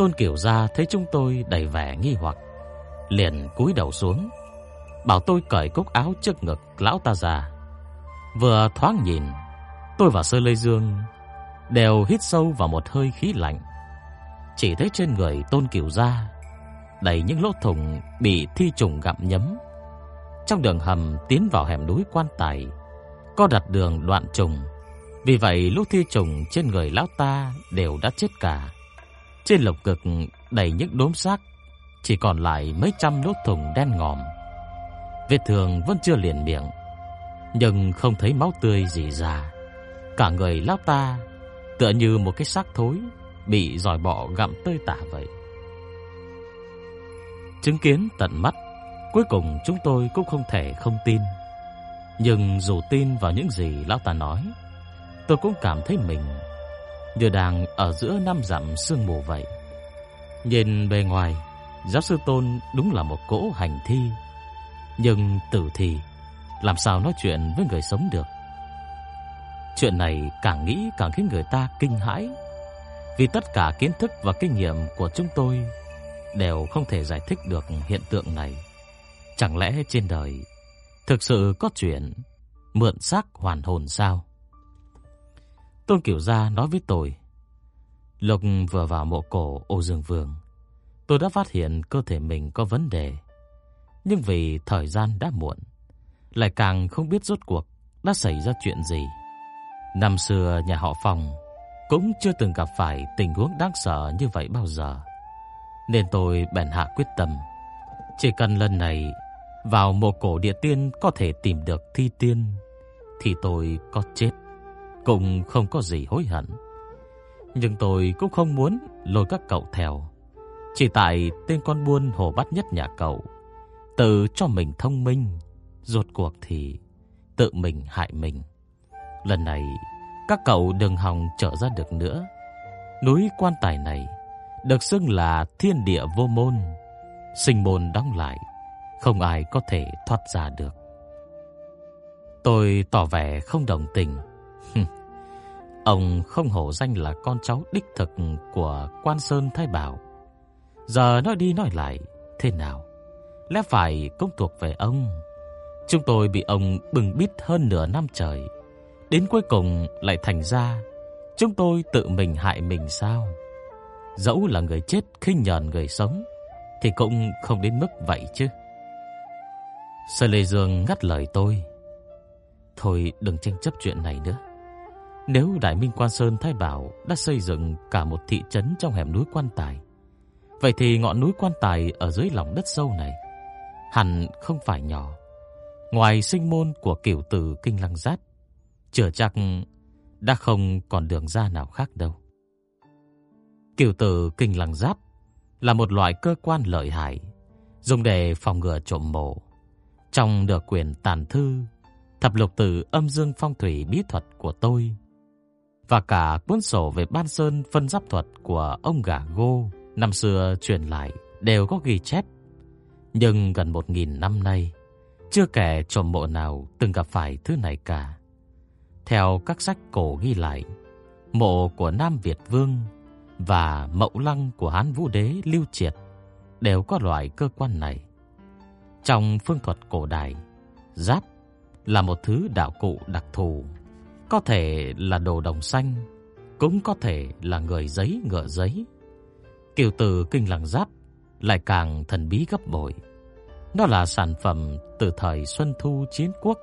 Tôn Kiểu Gia thấy chúng tôi đầy vẻ nghi hoặc, liền cúi đầu xuống, bảo tôi cởi cúc áo trước ngực lão ta ra. Vừa thoáng nhìn, tôi và Sơ Lê Dương đều hít sâu vào một hơi khí lạnh. Chỉ thấy trên người Tôn Kiểu Gia đầy những lỗ thủng bị thi trùng gặm nhấm. Trong đường hầm tiến vào hẻm núi quan tài, có đặt đường đoạn trùng. Vì vậy lúc thi trùng trên người lão ta đều đã chết cả. Trên lồng cực đầy những đốm xác, chỉ còn lại mấy trăm lỗ thủng đen ngòm. Vết thương vẫn chưa liền miệng, nhưng không thấy máu tươi gì ra. Cả người lão ta tựa như một cái xác thối bị giòi bọ gặm tơi tả vậy. Chứng kiến tận mắt, cuối cùng chúng tôi cũng không thể không tin. Nhưng dù tin vào những gì lão ta nói, tôi cũng cảm thấy mình như đang ở giữa năm dặm sương mù vậy. Nhìn bề ngoài, giáo sư Tôn đúng là một cỗ hành thi, nhưng tử thì làm sao nói chuyện với người sống được. Chuyện này càng nghĩ càng khiến người ta kinh hãi, vì tất cả kiến thức và kinh nghiệm của chúng tôi đều không thể giải thích được hiện tượng này. Chẳng lẽ trên đời thực sự có chuyện mượn xác hoàn hồn sao? Tôn Kiểu Gia nói với tôi. Lục vừa vào mộ cổ ô dương vương. Tôi đã phát hiện cơ thể mình có vấn đề. Nhưng vì thời gian đã muộn, lại càng không biết rốt cuộc đã xảy ra chuyện gì. Năm xưa nhà họ Phong cũng chưa từng gặp phải tình huống đáng sợ như vậy bao giờ. Nên tôi bèn hạ quyết tâm. Chỉ cần lần này vào mộ cổ địa tiên có thể tìm được thi tiên, thì tôi có chết cũng không có gì hối hận. Nhưng tôi cũng không muốn lôi các cậu theo. Chỉ tại tên con buôn hồ bắt nhất nhà cậu tự cho mình thông minh, rốt cuộc thì tự mình hại mình. Lần này các cậu đừng hòng trở ra được nữa. Núi quan tài này được xưng là thiên địa vô môn, sinh môn đóng lại, không ai có thể thoát ra được. Tôi tỏ vẻ không đồng tình. Ông không hổ danh là con cháu đích thực của Quan Sơn Thái Bảo. Giờ nói đi nói lại, thế nào? Lẽ phải cũng thuộc về ông. Chúng tôi bị ông bừng bít hơn nửa năm trời. Đến cuối cùng lại thành ra chúng tôi tự mình hại mình sao? Dẫu là người chết khinh nhờn người sống thì cũng không đến mức vậy chứ. Sở Lê Dương ngắt lời tôi. Thôi đừng tranh chấp chuyện này nữa. Nếu Đại Minh Quan Sơn Thái Bảo đã xây dựng cả một thị trấn trong hẻm núi Quan Tài, vậy thì ngọn núi Quan Tài ở dưới lòng đất sâu này hẳn không phải nhỏ. Ngoài sinh môn của kiểu tử Kinh Lăng Giát, chưa chắc đã không còn đường ra nào khác đâu. Kiểu tử Kinh Lăng Giáp là một loại cơ quan lợi hại, dùng để phòng ngừa trộm mộ. Trong được quyền tàn thư, thập lục tử âm dương phong thủy bí thuật của tôi và cả cuốn sổ về ban sơn phân giáp thuật của ông gà gô năm xưa truyền lại đều có ghi chép. Nhưng gần một nghìn năm nay, chưa kẻ trộm mộ nào từng gặp phải thứ này cả. Theo các sách cổ ghi lại, mộ của Nam Việt Vương và mậu lăng của Hán Vũ Đế Lưu Triệt đều có loại cơ quan này. Trong phương thuật cổ đại, giáp là một thứ đạo cụ đặc thù có thể là đồ đồng xanh, cũng có thể là người giấy ngựa giấy. Kiều từ kinh lăng giáp lại càng thần bí gấp bội. Nó là sản phẩm từ thời Xuân Thu Chiến Quốc.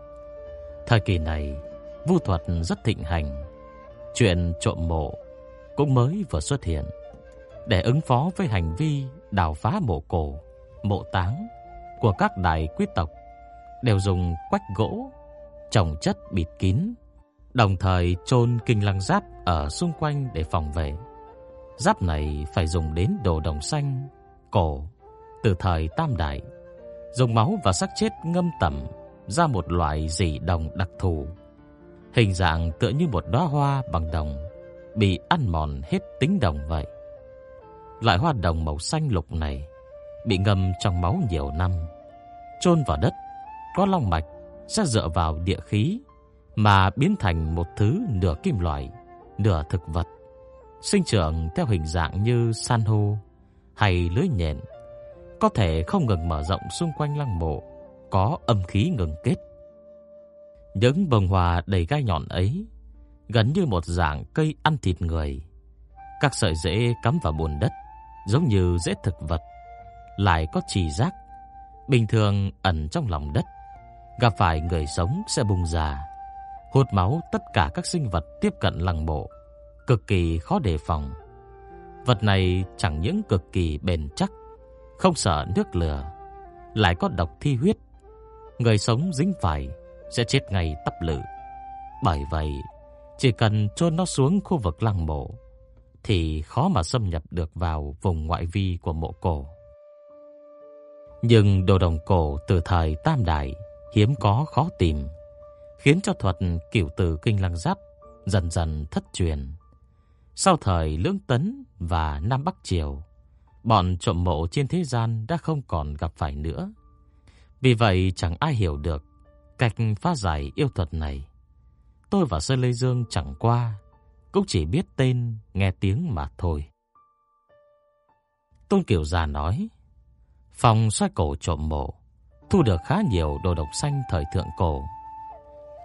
Thời kỳ này, vu thuật rất thịnh hành. Chuyện trộm mộ cũng mới vừa xuất hiện. Để ứng phó với hành vi đào phá mộ cổ, mộ táng của các đại quý tộc đều dùng quách gỗ trồng chất bịt kín Đồng thời chôn kinh lăng giáp ở xung quanh để phòng vệ. Giáp này phải dùng đến đồ đồng xanh, cổ từ thời Tam Đại, dùng máu và xác chết ngâm tẩm ra một loại dị đồng đặc thù, hình dạng tựa như một đóa hoa bằng đồng bị ăn mòn hết tính đồng vậy. Loại hoa đồng màu xanh lục này bị ngâm trong máu nhiều năm, chôn vào đất, có long mạch sẽ dựa vào địa khí mà biến thành một thứ nửa kim loại, nửa thực vật, sinh trưởng theo hình dạng như san hô hay lưới nhện, có thể không ngừng mở rộng xung quanh lăng mộ, có âm khí ngừng kết. Những bông hoa đầy gai nhọn ấy gần như một dạng cây ăn thịt người. Các sợi rễ cắm vào bùn đất, giống như rễ thực vật, lại có trì giác, bình thường ẩn trong lòng đất, gặp phải người sống sẽ bùng ra, hút máu tất cả các sinh vật tiếp cận lăng mộ, cực kỳ khó đề phòng. Vật này chẳng những cực kỳ bền chắc, không sợ nước lửa, lại có độc thi huyết. Người sống dính phải sẽ chết ngay tấp lự. Bởi vậy, chỉ cần chôn nó xuống khu vực lăng mộ thì khó mà xâm nhập được vào vùng ngoại vi của mộ cổ. Nhưng đồ đồng cổ từ thời Tam Đại hiếm có khó tìm, khiến cho thuật cửu tử kinh lăng giáp dần dần thất truyền. Sau thời Lưỡng Tấn và Nam Bắc Triều, bọn trộm mộ trên thế gian đã không còn gặp phải nữa. Vì vậy chẳng ai hiểu được cách phá giải yêu thuật này. Tôi và Sơn Lê Dương chẳng qua cũng chỉ biết tên, nghe tiếng mà thôi. Tôn Kiều già nói, phòng xoay cổ trộm mộ, thu được khá nhiều đồ độc xanh thời thượng cổ.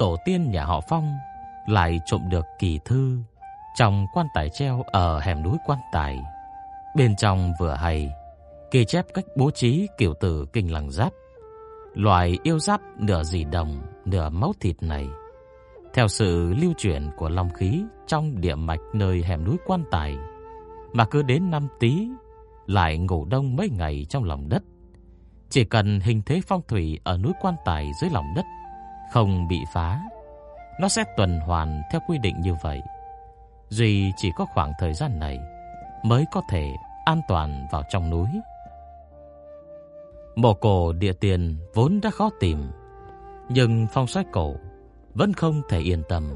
Tổ tiên nhà họ Phong lại trộm được kỳ thư trong quan tài treo ở hẻm núi quan tài. Bên trong vừa hay ghi chép cách bố trí kiểu tử kinh lăng giáp. Loài yêu giáp nửa dị đồng, nửa máu thịt này theo sự lưu chuyển của long khí trong địa mạch nơi hẻm núi quan tài, mà cứ đến năm tí lại ngủ đông mấy ngày trong lòng đất. Chỉ cần hình thế phong thủy ở núi quan tài dưới lòng đất không bị phá, nó sẽ tuần hoàn theo quy định như vậy. Duy chỉ có khoảng thời gian này mới có thể an toàn vào trong núi. Mộ cổ địa tiền vốn đã khó tìm, nhưng phong sách cổ vẫn không thể yên tâm,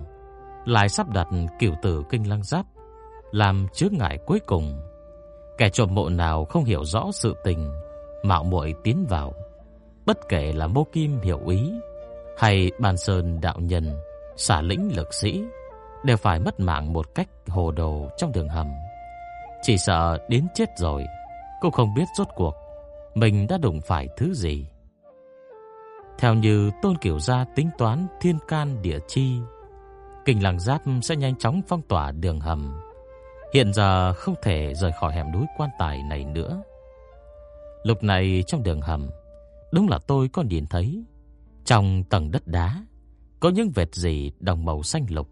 lại sắp đặt cửu tử kinh lăng giáp làm chướng ngại cuối cùng. Kẻ trộm mộ nào không hiểu rõ sự tình, mạo muội tiến vào, bất kể là Mô Kim hiểu ý hay Bàn Sơn đạo nhân, xả lĩnh lực sĩ, đều phải mất mạng một cách hồ đồ trong đường hầm. Chỉ sợ đến chết rồi, cũng không biết rốt cuộc mình đã đụng phải thứ gì. Theo như Tôn Kiều Gia tính toán thiên can địa chi, kinh lăng giáp sẽ nhanh chóng phong tỏa đường hầm. Hiện giờ không thể rời khỏi hẻm núi quan tài này nữa. Lúc này trong đường hầm, đúng là tôi có nhìn thấy trong tầng đất đá có những vệt gì đồng màu xanh lục.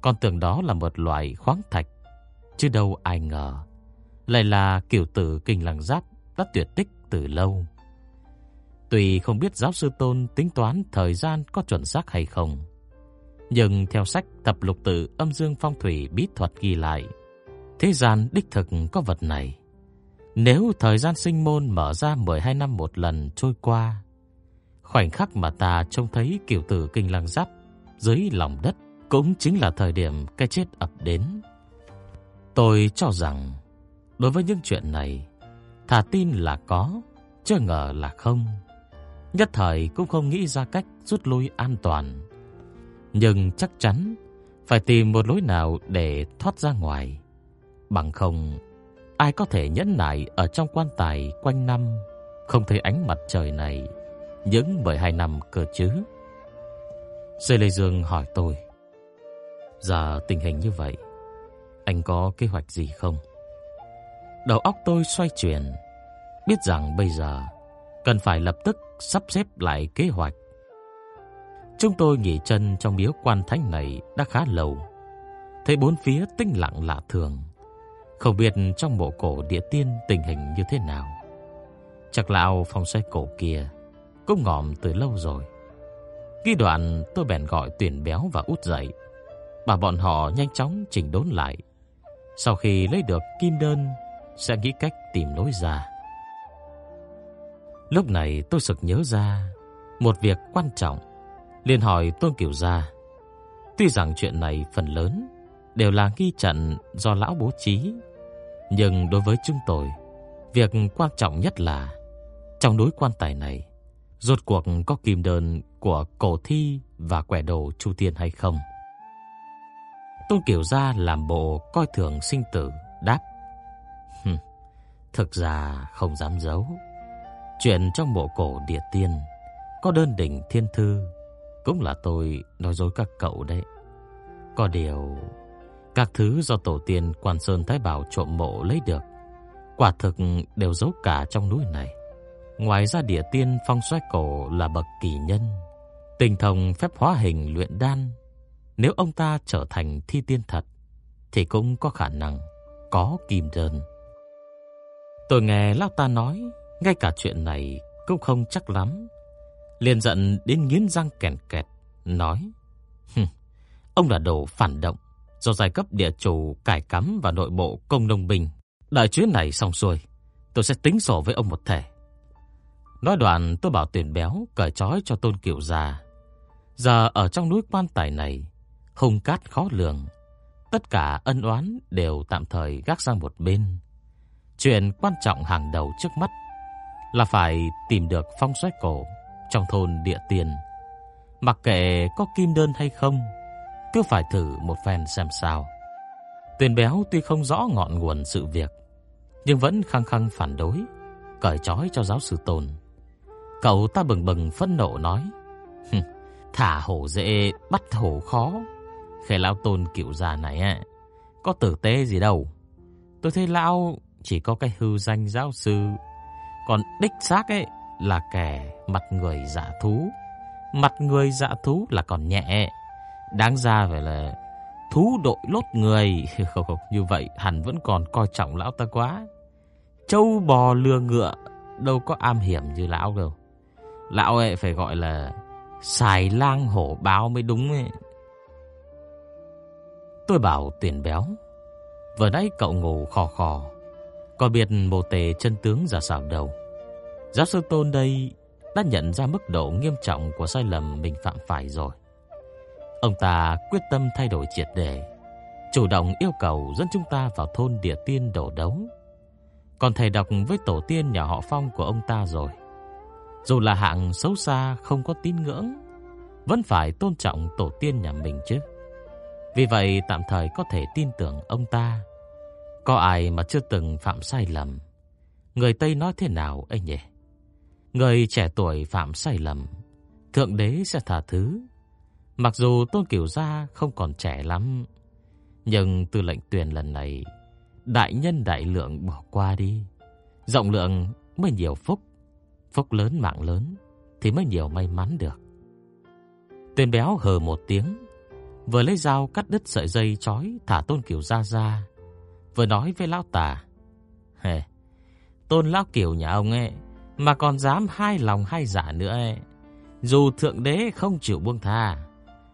Con tưởng đó là một loại khoáng thạch, chứ đâu ai ngờ lại là kiểu tử kinh lăng giáp đã tuyệt tích từ lâu. Tuy không biết giáo sư Tôn tính toán thời gian có chuẩn xác hay không, nhưng theo sách Tập lục tự âm dương phong thủy bí thuật ghi lại, thế gian đích thực có vật này. Nếu thời gian sinh môn mở ra 12 năm một lần trôi qua, khoảnh khắc mà ta trông thấy kiểu tử kinh lăng giáp dưới lòng đất cũng chính là thời điểm cái chết ập đến. Tôi cho rằng, đối với những chuyện này, thà tin là có, chưa ngờ là không. Nhất thời cũng không nghĩ ra cách rút lui an toàn Nhưng chắc chắn Phải tìm một lối nào để thoát ra ngoài Bằng không Ai có thể nhẫn nại Ở trong quan tài quanh năm Không thấy ánh mặt trời này những 12 năm cơ chứ Sê Lê Dương hỏi tôi, Giờ tình hình như vậy, Anh có kế hoạch gì không? Đầu óc tôi xoay chuyển, Biết rằng bây giờ Cần phải lập tức sắp xếp lại kế hoạch. Chúng tôi nghỉ chân trong miếu quan thánh này đã khá lâu. Thấy bốn phía tinh lặng lạ thường. Không biết trong mộ cổ địa tiên tình hình như thế nào. Chắc lão phòng xoay cổ kia cũng ngòm từ lâu rồi. Khi đoạn tôi bèn gọi tuyển béo và út dậy. Bà bọn họ nhanh chóng chỉnh đốn lại. Sau khi lấy được kim đơn, sẽ nghĩ cách tìm lối ra. Lúc này tôi sực nhớ ra một việc quan trọng, liền hỏi Tôn Kiều Gia. Tuy rằng chuyện này phần lớn đều là nghi trận do lão bố trí, nhưng đối với chúng tôi, việc quan trọng nhất là trong núi quan tài này, rốt cuộc có kim đơn của cổ thi và quẻ đồ Chu Tiên hay không? Tôn Kiều Gia làm bộ coi thường sinh tử, đáp. Thực ra không dám giấu. Chuyện trong bộ cổ địa tiên có đơn đỉnh thiên thư cũng là tôi nói dối các cậu đấy. Có điều các thứ do tổ tiên Quan Sơn Thái Bảo trộm mộ lấy được, quả thực đều giấu cả trong núi này. Ngoài ra địa tiên phong xoáy cổ là bậc kỳ nhân, tình thông phép hóa hình luyện đan. Nếu ông ta trở thành thi tiên thật, thì cũng có khả năng có kim đơn. Tôi nghe Lão ta nói, ngay cả chuyện này cũng không chắc lắm. Liền giận đến nghiến răng kèn kẹt, nói. Ông là đồ phản động, do giai cấp địa chủ cải cắm vào nội bộ công nông binh. đại chuyến này xong xuôi, tôi sẽ tính sổ với ông một thể. Nói đoạn tôi bảo tuyển béo cởi trói cho tôn kiểu già. Giờ ở trong núi quan tài này, hung cát khó lường. Tất cả ân oán đều tạm thời gác sang một bên. Chuyện quan trọng hàng đầu trước mắt là phải tìm được phong xoáy cổ trong thôn địa tiền. Mặc kệ có kim đơn hay không, cứ phải thử một phen xem sao. Tuyền béo tuy không rõ ngọn nguồn sự việc, nhưng vẫn khăng khăng phản đối, cởi trói cho giáo sư Tôn. Cậu ta bừng bừng phẫn nộ nói, thả hổ dễ bắt hổ khó. Khề lão Tôn kiểu già này ạ có tử tế gì đâu. Tôi thấy lão chỉ có cái hư danh giáo sư, còn đích xác ấy là kẻ mặt người dạ thú. Mặt người dạ thú là còn nhẹ, đáng ra phải là thú đội lốt người. Không, không, như vậy hẳn vẫn còn coi trọng lão ta quá. Châu bò lừa ngựa đâu có am hiểm như lão đâu. Lão ấy phải gọi là xài lang hổ báo mới đúng ấy. Tôi bảo tiền béo. Vừa nãy cậu ngủ khò khò. Có biết mô tề chân tướng ra sao đâu. Giáo sư Tôn đây đã nhận ra mức độ nghiêm trọng của sai lầm mình phạm phải rồi. Ông ta quyết tâm thay đổi triệt đề, chủ động yêu cầu dẫn chúng ta vào thôn địa tiên đổ đấu. Còn thầy đọc với tổ tiên nhà họ Phong của ông ta rồi. Dù là hạng xấu xa không có tín ngưỡng, vẫn phải tôn trọng tổ tiên nhà mình chứ. Vì vậy tạm thời có thể tin tưởng ông ta. Có ai mà chưa từng phạm sai lầm. Người Tây nói thế nào ấy nhỉ? Người trẻ tuổi phạm sai lầm, Thượng Đế sẽ tha thứ. Mặc dù Tôn Cửu Gia không còn trẻ lắm, nhưng từ lệnh tuyển lần này, đại nhân đại lượng bỏ qua đi. Rộng lượng mới nhiều phúc, phúc lớn mạng lớn thì mới nhiều may mắn được. tên béo hờ một tiếng, vừa lấy dao cắt đứt sợi dây chói thả Tôn Kiều ra ra, vừa nói với lão tà. Hề, Tôn lão Kiều nhà ông ấy mà còn dám hai lòng hai dạ nữa ấy. Dù thượng đế không chịu buông tha,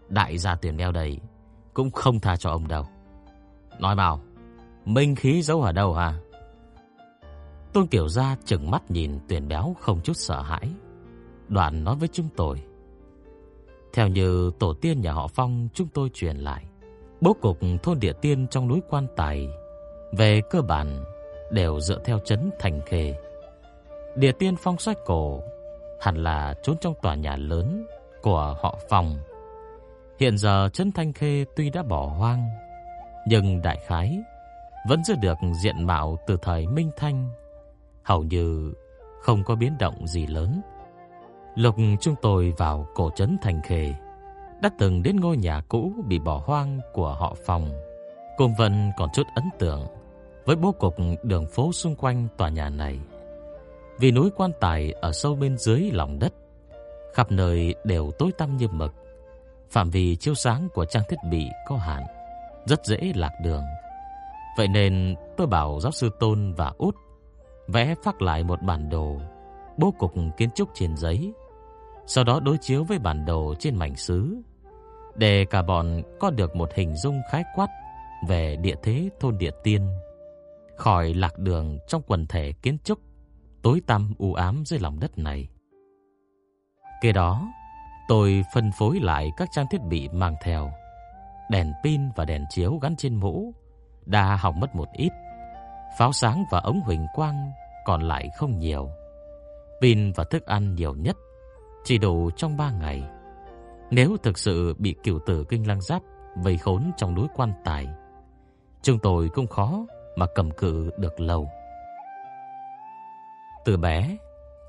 đại gia tiền đeo đầy cũng không tha cho ông đâu. Nói bảo, minh khí giấu ở đâu hả? Tôn Kiều Gia chừng mắt nhìn tuyển béo không chút sợ hãi. Đoạn nói với chúng tôi. Theo như tổ tiên nhà họ Phong chúng tôi truyền lại, bố cục thôn địa tiên trong núi quan tài về cơ bản đều dựa theo chấn thành khê. Địa tiên phong sách cổ hẳn là trốn trong tòa nhà lớn của họ Phong. Hiện giờ Trấn Thanh Khê tuy đã bỏ hoang, nhưng đại khái vẫn giữ được diện mạo từ thời Minh Thanh, hầu như không có biến động gì lớn. Lục chúng tôi vào cổ trấn thành Khê, đã từng đến ngôi nhà cũ bị bỏ hoang của họ phòng, Cùng Vân còn chút ấn tượng với bố cục đường phố xung quanh tòa nhà này. Vì núi quan tài ở sâu bên dưới lòng đất, khắp nơi đều tối tăm như mực. Phạm vi chiếu sáng của trang thiết bị có hạn, rất dễ lạc đường. Vậy nên tôi bảo giáo sư Tôn và Út vẽ phác lại một bản đồ bố cục kiến trúc trên giấy, sau đó đối chiếu với bản đồ trên mảnh sứ để cả bọn có được một hình dung khái quát về địa thế thôn địa tiên, khỏi lạc đường trong quần thể kiến trúc tối tăm u ám dưới lòng đất này. Kế đó, tôi phân phối lại các trang thiết bị mang theo. Đèn pin và đèn chiếu gắn trên mũ đã hỏng mất một ít. Pháo sáng và ống huỳnh quang còn lại không nhiều. Pin và thức ăn nhiều nhất chỉ đủ trong 3 ngày. Nếu thực sự bị cửu tử kinh lăng giáp vây khốn trong núi quan tài, chúng tôi cũng khó mà cầm cự được lâu. Từ bé,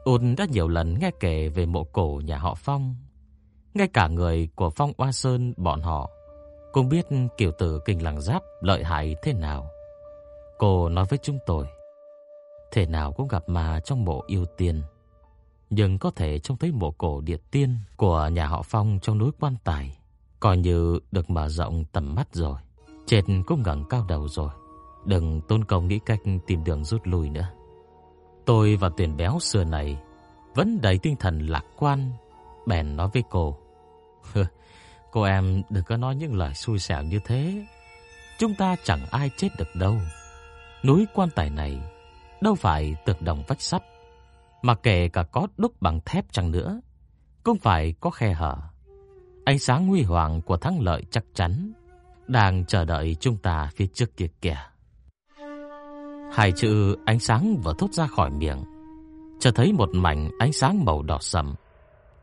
Ôn đã nhiều lần nghe kể về mộ cổ nhà họ Phong. Ngay cả người của Phong Oa Sơn bọn họ cũng biết kiểu tử kinh lăng giáp lợi hại thế nào. Cô nói với chúng tôi, thể nào cũng gặp mà trong mộ yêu tiên, nhưng có thể trông thấy mộ cổ địa tiên của nhà họ Phong trong núi quan tài, coi như được mở rộng tầm mắt rồi. Trên cũng ngẩng cao đầu rồi, đừng tôn công nghĩ cách tìm đường rút lui nữa. Tôi và tuyển béo xưa này vẫn đầy tinh thần lạc quan, bèn nói với cô. cô em đừng có nói những lời xui xẻo như thế. Chúng ta chẳng ai chết được đâu. Núi quan tài này đâu phải tượng đồng vách sắt, mà kể cả có đúc bằng thép chẳng nữa, cũng phải có khe hở. Ánh sáng huy hoàng của thắng lợi chắc chắn đang chờ đợi chúng ta phía trước kia kìa. Hai chữ ánh sáng vừa thốt ra khỏi miệng, chợt thấy một mảnh ánh sáng màu đỏ sẫm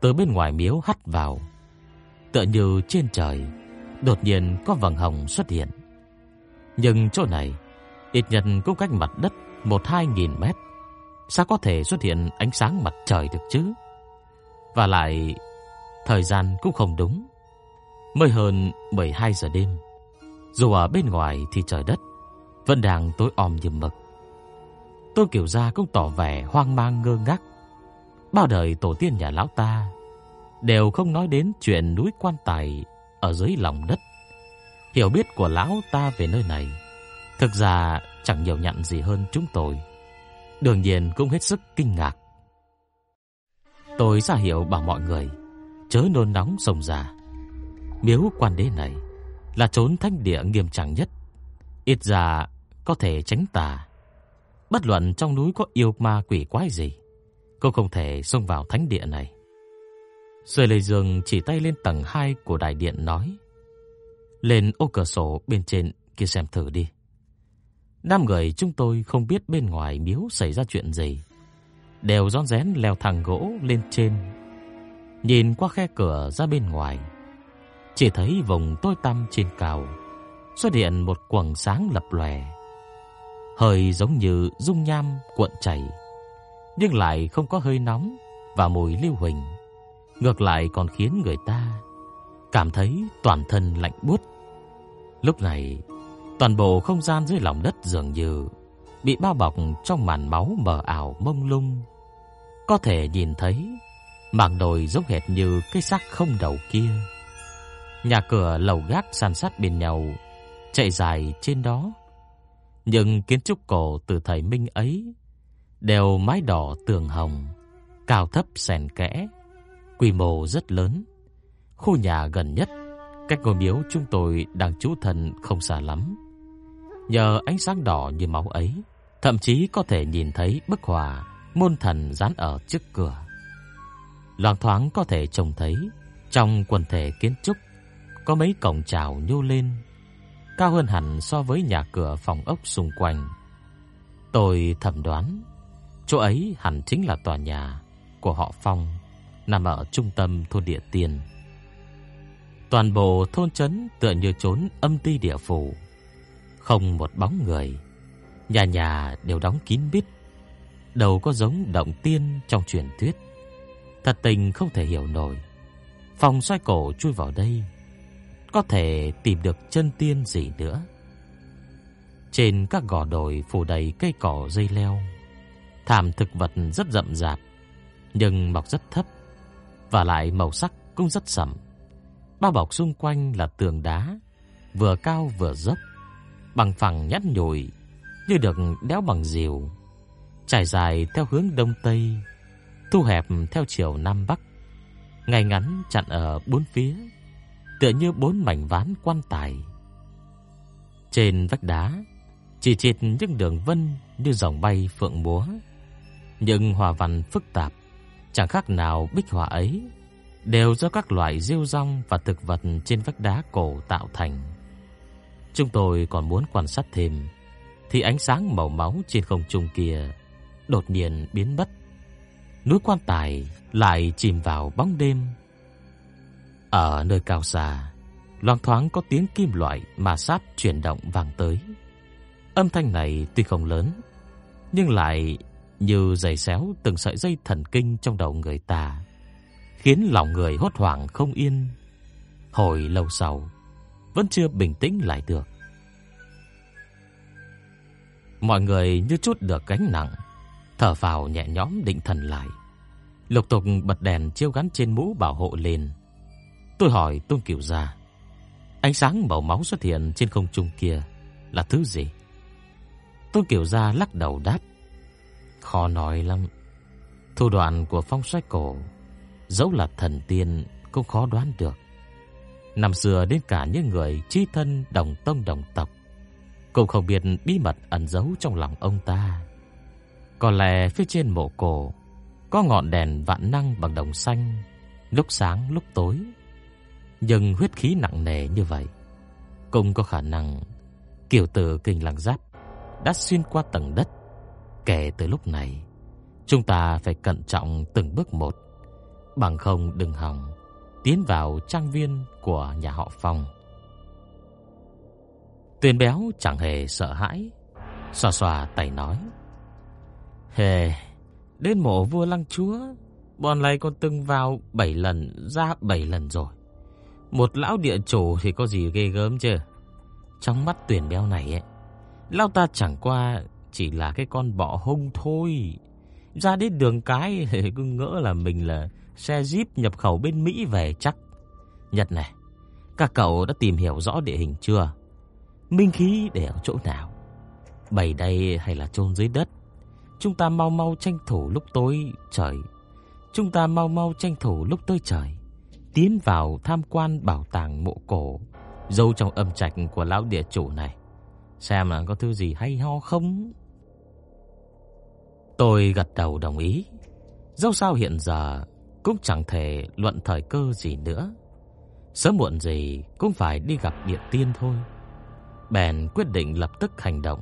từ bên ngoài miếu hắt vào, tựa như trên trời đột nhiên có vầng hồng xuất hiện. Nhưng chỗ này ít nhất cũng cách mặt đất một hai nghìn mét, sao có thể xuất hiện ánh sáng mặt trời được chứ? Và lại thời gian cũng không đúng, mới hơn 12 giờ đêm. Dù ở bên ngoài thì trời đất vẫn đang tối om như mực. Tôn Kiều Gia cũng tỏ vẻ hoang mang ngơ ngác. Bao đời tổ tiên nhà lão ta đều không nói đến chuyện núi quan tài ở dưới lòng đất. Hiểu biết của lão ta về nơi này thực ra chẳng nhiều nhận gì hơn chúng tôi. Đương nhiên cũng hết sức kinh ngạc. Tôi ra hiểu bảo mọi người chớ nôn nóng sông già. Miếu quan đế này là trốn thánh địa nghiêm trọng nhất, ít ra có thể tránh tà. Bất luận trong núi có yêu ma quỷ quái gì, cô không thể xông vào thánh địa này. Rồi Lê Dương chỉ tay lên tầng 2 của đại điện nói: "Lên ô cửa sổ bên trên kia xem thử đi." Năm người chúng tôi không biết bên ngoài miếu xảy ra chuyện gì, đều rón rén leo thang gỗ lên trên. Nhìn qua khe cửa ra bên ngoài, chỉ thấy vùng tối tăm trên cao xuất hiện một quầng sáng lập lòe, hơi giống như dung nham cuộn chảy, nhưng lại không có hơi nóng và mùi lưu huỳnh, ngược lại còn khiến người ta cảm thấy toàn thân lạnh buốt. Lúc này, toàn bộ không gian dưới lòng đất dường như bị bao bọc trong màn máu mờ ảo mông lung, có thể nhìn thấy mảng đồi giống hệt như cái xác không đầu kia. Nhà cửa lầu gác san sát bên nhau, chạy dài trên đó. Nhưng kiến trúc cổ từ thời Minh ấy đều mái đỏ tường hồng, cao thấp xen kẽ, quy mô rất lớn. Khu nhà gần nhất cách ngôi miếu chúng tôi đang trú thần không xa lắm. Nhờ ánh sáng đỏ như máu ấy, thậm chí có thể nhìn thấy bức họa môn thần dán ở trước cửa. Loáng thoáng có thể trông thấy trong quần thể kiến trúc có mấy cổng chào nhô lên, cao hơn hẳn so với nhà cửa phòng ốc xung quanh. Tôi thẩm đoán, chỗ ấy hẳn chính là tòa nhà của họ Phong, nằm ở trung tâm thôn địa tiền. Toàn bộ thôn trấn tựa như trốn âm ti địa phủ, không một bóng người, nhà nhà đều đóng kín bít, đầu có giống động tiên trong truyền thuyết. Thật tình không thể hiểu nổi. phòng xoay cổ chui vào đây, có thể tìm được chân tiên gì nữa. Trên các gò đồi phủ đầy cây cỏ dây leo, thảm thực vật rất rậm rạp, nhưng mọc rất thấp và lại màu sắc cũng rất sẫm. Bao bọc xung quanh là tường đá, vừa cao vừa dốc, bằng phẳng nhẵn nhủi như được đẽo bằng diều, trải dài theo hướng đông tây, thu hẹp theo chiều nam bắc, ngay ngắn chặn ở bốn phía tựa như bốn mảnh ván quan tài. Trên vách đá chỉ chịt những đường vân như dòng bay phượng múa. Nhưng hòa văn phức tạp, chẳng khác nào bích họa ấy đều do các loại rêu rong và thực vật trên vách đá cổ tạo thành. Chúng tôi còn muốn quan sát thêm thì ánh sáng màu máu trên không trung kia đột nhiên biến mất. Núi quan tài lại chìm vào bóng đêm. Ở nơi cao xa, loang thoáng có tiếng kim loại ma sát chuyển động vang tới. Âm thanh này tuy không lớn, nhưng lại như giày xéo từng sợi dây thần kinh trong đầu người ta, khiến lòng người hốt hoảng không yên. Hồi lâu sau, vẫn chưa bình tĩnh lại được. Mọi người như chút được gánh nặng, thở phào nhẹ nhõm định thần lại. Lục tục bật đèn chiếu gắn trên mũ bảo hộ lên. Tôi hỏi Tôn Cửu Gia, ánh sáng màu máu xuất hiện trên không trung kia là thứ gì? Tôn Cửu Gia lắc đầu đáp, khó nói lắm. Thủ đoạn của phong xoay cổ, dẫu là thần tiên cũng khó đoán được. Năm xưa đến cả những người chí thân đồng tông đồng tộc cũng không biết bí mật ẩn giấu trong lòng ông ta. Có lẽ phía trên mộ cổ có ngọn đèn vạn năng bằng đồng xanh, lúc sáng lúc tối. Nhưng huyết khí nặng nề như vậy, cũng có khả năng kiều tử kinh lăng giáp đã xuyên qua tầng đất. Kể từ lúc này, chúng ta phải cẩn trọng từng bước một, bằng không đừng hòng tiến vào trang viên của nhà họ Phong. Tuyền béo chẳng hề sợ hãi, xoa xoa tay nói: "Hề, đến mộ vua lăng chúa, bọn này còn từng vào bảy lần, ra bảy lần rồi. Một lão địa chủ thì có gì ghê gớm chứ? Trong mắt Tuyền béo này ấy, lão ta chẳng qua chỉ là cái con bọ hung thôi. Ra đến đường cái cứ ngỡ là mình là xe Jeep nhập khẩu bên Mỹ về chắc. Nhật này, các cậu đã tìm hiểu rõ địa hình chưa? Minh khí để ở chỗ nào? Bày đây hay là chôn dưới đất? Chúng ta mau mau tranh thủ lúc tối trời. Chúng ta mau mau tranh thủ lúc tối trời. Tiến vào tham quan bảo tàng mộ cổ, dâu trong âm trạch của lão địa chủ này. Xem là có thứ gì hay ho không? Tôi gật đầu đồng ý. Dẫu sao hiện giờ cũng chẳng thể luận thời cơ gì nữa. Sớm muộn gì cũng phải đi gặp địa tiên thôi. Bèn quyết định lập tức hành động,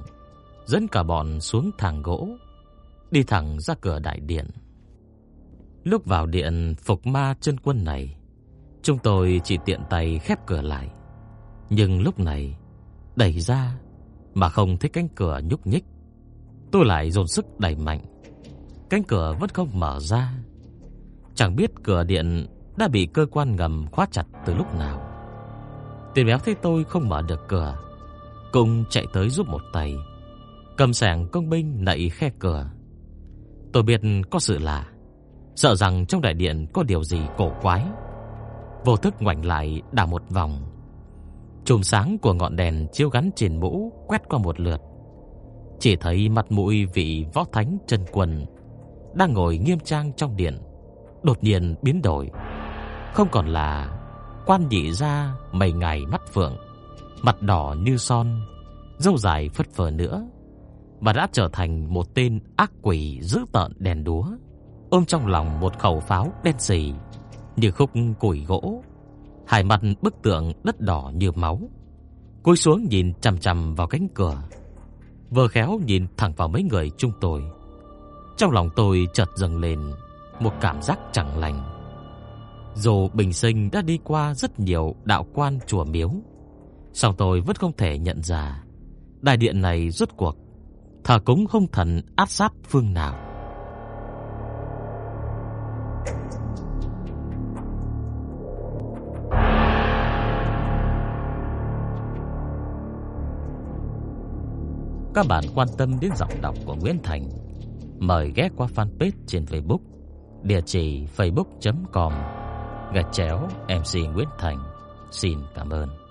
dẫn cả bọn xuống thang gỗ, đi thẳng ra cửa đại điện. Lúc vào điện phục ma chân quân này, chúng tôi chỉ tiện tay khép cửa lại. Nhưng lúc này, đẩy ra mà không thấy cánh cửa nhúc nhích. Tôi lại dồn sức đẩy mạnh. Cánh cửa vẫn không mở ra. Chẳng biết cửa điện đã bị cơ quan ngầm khóa chặt từ lúc nào. Tiền béo thấy tôi không mở được cửa, cùng chạy tới giúp một tay, cầm sảng công binh nạy khe cửa. Tôi biết có sự lạ, sợ rằng trong đại điện có điều gì cổ quái. Vô thức ngoảnh lại đảo một vòng. Chùm sáng của ngọn đèn chiếu gắn trên mũ quét qua một lượt. Chỉ thấy mặt mũi vị võ thánh chân quần đang ngồi nghiêm trang trong điện, đột nhiên biến đổi, không còn là quan nhị ra mày ngày mắt phượng, mặt đỏ như son, râu dài phất phơ nữa, mà đã trở thành một tên ác quỷ dữ tợn đèn đúa, ôm trong lòng một khẩu pháo đen sì như khúc củi gỗ, hai mặt bức tượng đất đỏ như máu. Cúi xuống nhìn chằm chằm vào cánh cửa, vừa khéo nhìn thẳng vào mấy người chúng tôi. Trong lòng tôi chợt dâng lên một cảm giác chẳng lành. Dù bình sinh đã đi qua rất nhiều đạo quan chùa miếu, song tôi vẫn không thể nhận ra đại điện này rốt cuộc thờ cúng hung thần áp sát phương nào. Các bạn quan tâm đến giọng đọc của Nguyễn Thành, mời ghé qua fanpage trên Facebook, địa chỉ facebook.com gạch chéo MC Nguyễn Thành. Xin cảm ơn.